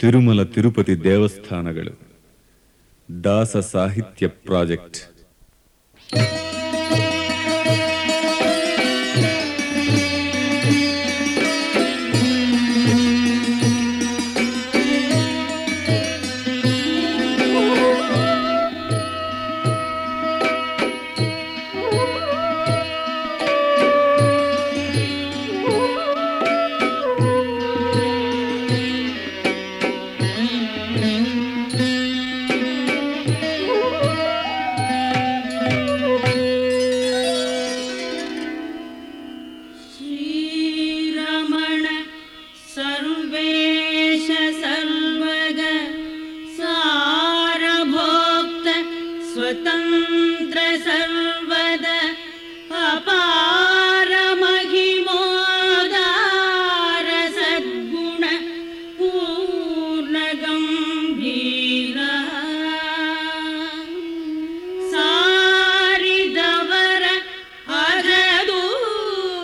ತಿರುಮಲ ತಿರುಪತಿ ದೇವಸ್ಥಾನಗಳು ದಾಸ ಸಾಹಿತ್ಯ ಪ್ರಾಜೆಕ್ಟ್. स्वतन्त्र सर्वद अपारमहिमोदार सद्गुण पूर्णगां सारिदवर सारि